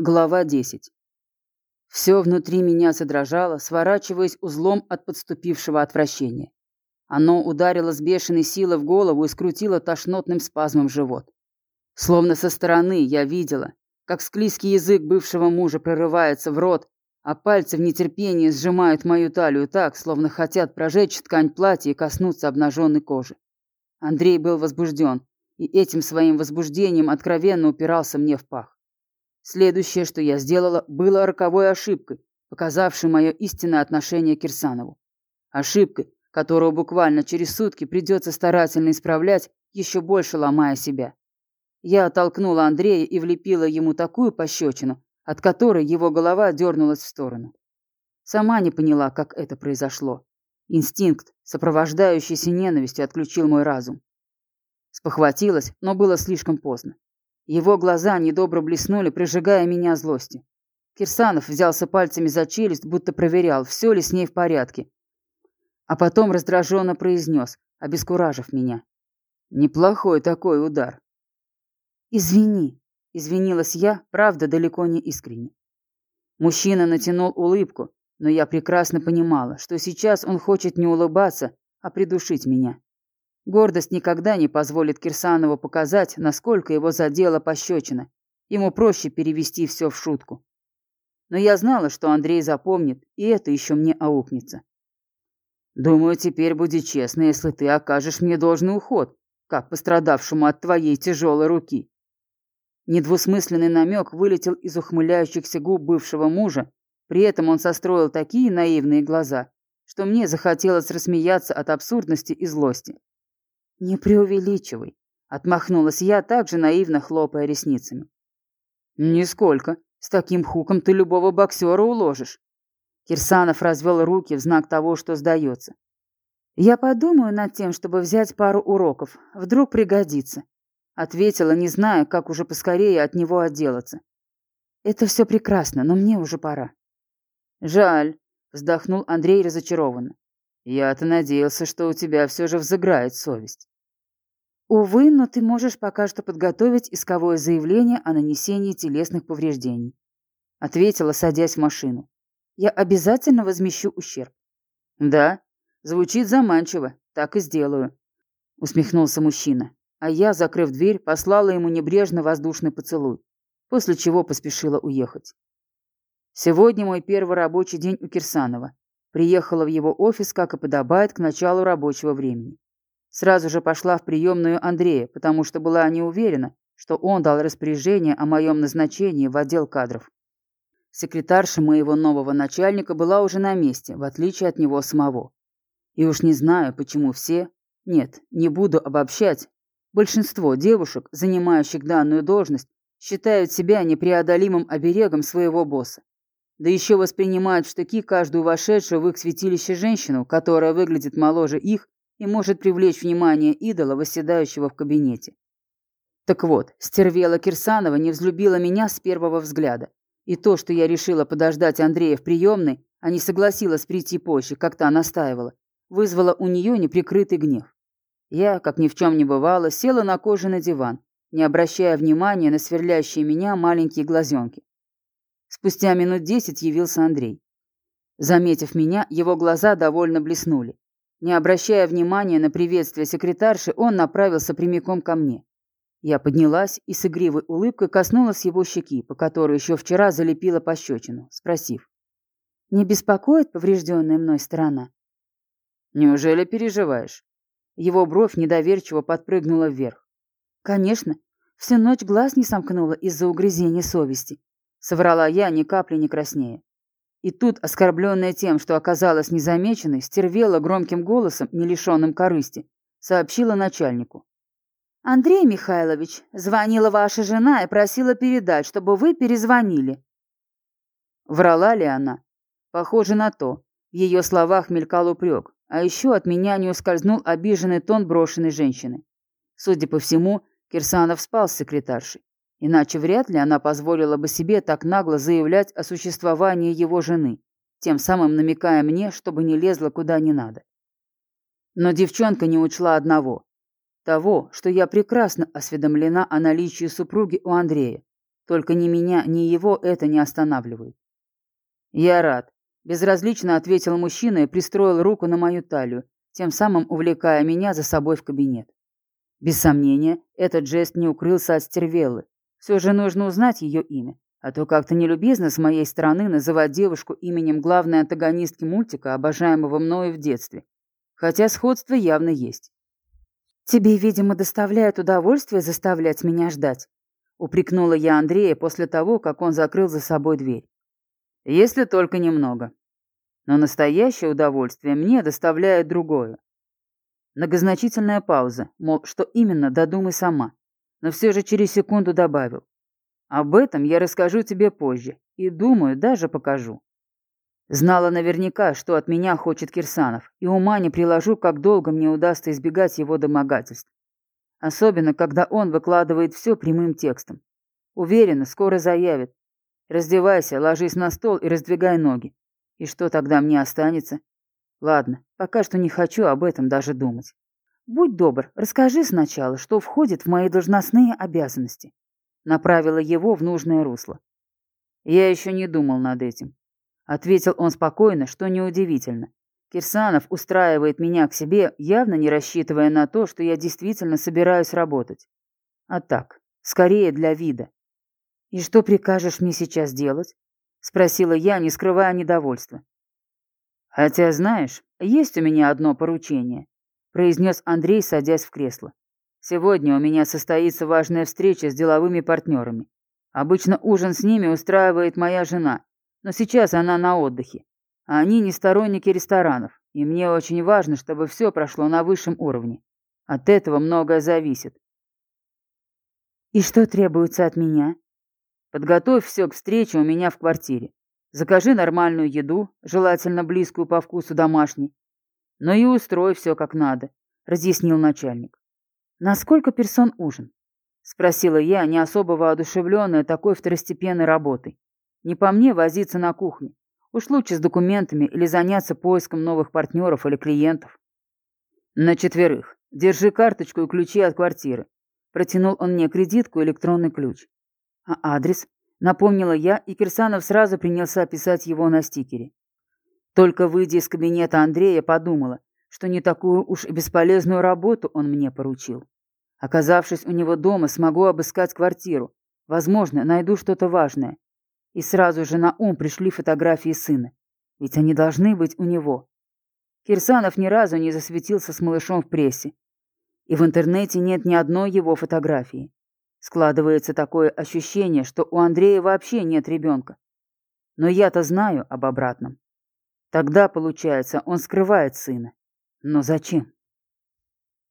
Глава 10. Все внутри меня задрожало, сворачиваясь узлом от подступившего отвращения. Оно ударило с бешеной силой в голову и скрутило тошнотным спазмом живот. Словно со стороны я видела, как склизкий язык бывшего мужа прорывается в рот, а пальцы в нетерпении сжимают мою талию так, словно хотят прожечь ткань платья и коснуться обнаженной кожи. Андрей был возбужден, и этим своим возбуждением откровенно упирался мне в пах. Следующее, что я сделала, было роковой ошибкой, показавшей мое истинное отношение к Кирсанову. Ошибкой, которую буквально через сутки придется старательно исправлять, еще больше ломая себя. Я оттолкнула Андрея и влепила ему такую пощечину, от которой его голова дернулась в сторону. Сама не поняла, как это произошло. Инстинкт, сопровождающийся ненавистью, отключил мой разум. Спохватилась, но было слишком поздно. Его глаза недобро блеснули, прижигая меня злостью. Кирсанов взялся пальцами за челюсть, будто проверял, все ли с ней в порядке. А потом раздраженно произнес, обескуражив меня. «Неплохой такой удар». «Извини», — извинилась я, правда, далеко не искренне. Мужчина натянул улыбку, но я прекрасно понимала, что сейчас он хочет не улыбаться, а придушить меня. Гордость никогда не позволит Кирсанову показать, насколько его задела пощечина. Ему проще перевести все в шутку. Но я знала, что Андрей запомнит, и это еще мне аукнется. Думаю, теперь будет честно, если ты окажешь мне должный уход, как пострадавшему от твоей тяжелой руки. Недвусмысленный намек вылетел из ухмыляющихся губ бывшего мужа, при этом он состроил такие наивные глаза, что мне захотелось рассмеяться от абсурдности и злости. «Не преувеличивай», — отмахнулась я, также наивно хлопая ресницами. «Нисколько. С таким хуком ты любого боксера уложишь». Кирсанов развел руки в знак того, что сдается. «Я подумаю над тем, чтобы взять пару уроков. Вдруг пригодится», — ответила, не зная, как уже поскорее от него отделаться. «Это все прекрасно, но мне уже пора». «Жаль», — вздохнул Андрей разочарованно. «Я-то надеялся, что у тебя все же взыграет совесть». Увы, но ты можешь пока что подготовить исковое заявление о нанесении телесных повреждений. Ответила, садясь в машину. Я обязательно возмещу ущерб. Да, звучит заманчиво, так и сделаю. Усмехнулся мужчина. А я, закрыв дверь, послала ему небрежно воздушный поцелуй, после чего поспешила уехать. Сегодня мой первый рабочий день у Кирсанова. Приехала в его офис, как и подобает, к началу рабочего времени. Сразу же пошла в приемную Андрея, потому что была не уверена, что он дал распоряжение о моем назначении в отдел кадров. Секретарша моего нового начальника была уже на месте, в отличие от него самого. И уж не знаю, почему все... Нет, не буду обобщать. Большинство девушек, занимающих данную должность, считают себя непреодолимым оберегом своего босса. Да еще воспринимают в штыки каждую вошедшую в их святилище женщину, которая выглядит моложе их и может привлечь внимание идола, восседающего в кабинете. Так вот, стервела Кирсанова не взлюбила меня с первого взгляда. И то, что я решила подождать Андрея в приемной, а не согласилась прийти позже, как та настаивала, вызвало у нее неприкрытый гнев. Я, как ни в чем не бывало, села на кожаный диван, не обращая внимания на сверлящие меня маленькие глазенки. Спустя минут десять явился Андрей. Заметив меня, его глаза довольно блеснули. Не обращая внимания на приветствие секретарши, он направился прямиком ко мне. Я поднялась и с игривой улыбкой коснулась его щеки, по которой еще вчера залепила пощечину, спросив. «Не беспокоит поврежденная мной сторона?» «Неужели переживаешь?» Его бровь недоверчиво подпрыгнула вверх. «Конечно. Всю ночь глаз не сомкнула из-за угрызения совести», — соврала я, ни капли не краснее. И тут, оскорбленная тем, что оказалась незамеченной, стервела громким голосом, не лишенным корысти, сообщила начальнику. «Андрей Михайлович, звонила ваша жена и просила передать, чтобы вы перезвонили». Врала ли она? Похоже на то. В ее словах мелькал упрек, а еще от меня не ускользнул обиженный тон брошенной женщины. Судя по всему, Кирсанов спал с секретаршей. Иначе вряд ли она позволила бы себе так нагло заявлять о существовании его жены, тем самым намекая мне, чтобы не лезла куда не надо. Но девчонка не учла одного. Того, что я прекрасно осведомлена о наличии супруги у Андрея. Только ни меня, ни его это не останавливает. Я рад. Безразлично ответил мужчина и пристроил руку на мою талию, тем самым увлекая меня за собой в кабинет. Без сомнения, этот жест не укрылся от Стервеллы. Все же нужно узнать ее имя, а то как-то нелюбезно с моей стороны называть девушку именем главной антагонистки мультика, обожаемого мною в детстве. Хотя сходство явно есть. «Тебе, видимо, доставляет удовольствие заставлять меня ждать», упрекнула я Андрея после того, как он закрыл за собой дверь. «Если только немного. Но настоящее удовольствие мне доставляет другое. Многозначительная пауза, мол, что именно, додумай сама. Но все же через секунду добавил. Об этом я расскажу тебе позже. И думаю, даже покажу. Знала наверняка, что от меня хочет Кирсанов, и ума не приложу, как долго мне удастся избегать его домогательств. Особенно, когда он выкладывает все прямым текстом. Уверена, скоро заявит. Раздевайся, ложись на стол и раздвигай ноги. И что тогда мне останется? Ладно, пока что не хочу об этом даже думать. Будь добр, расскажи сначала, что входит в мои должностные обязанности. Направила его в нужное русло. Я еще не думал над этим. Ответил он спокойно, что неудивительно. Кирсанов устраивает меня к себе, явно не рассчитывая на то, что я действительно собираюсь работать. А так, скорее для вида. «И что прикажешь мне сейчас делать?» — спросила я, не скрывая недовольства. «Хотя, знаешь, есть у меня одно поручение», — произнес Андрей, садясь в кресло. «Сегодня у меня состоится важная встреча с деловыми партнерами. Обычно ужин с ними устраивает моя жена, но сейчас она на отдыхе. А они не сторонники ресторанов, и мне очень важно, чтобы все прошло на высшем уровне. От этого многое зависит». «И что требуется от меня?» «Подготовь все к встрече у меня в квартире. Закажи нормальную еду, желательно близкую по вкусу домашней. Но и устрой все как надо, разъяснил начальник. На сколько персон ужин? Спросила я, не особо воодушевленная такой второстепенной работой. Не по мне возиться на кухне. Уж лучше с документами или заняться поиском новых партнеров или клиентов. На четверых. Держи карточку и ключи от квартиры. Протянул он мне кредитку и электронный ключ. А адрес? Напомнила я, и Кирсанов сразу принялся писать его на стикере. Только выйдя из кабинета Андрея, подумала, что не такую уж и бесполезную работу он мне поручил. Оказавшись у него дома, смогу обыскать квартиру. Возможно, найду что-то важное. И сразу же на ум пришли фотографии сына. Ведь они должны быть у него. Кирсанов ни разу не засветился с малышом в прессе. И в интернете нет ни одной его фотографии. Складывается такое ощущение, что у Андрея вообще нет ребенка. Но я-то знаю об обратном. Тогда, получается, он скрывает сына. Но зачем?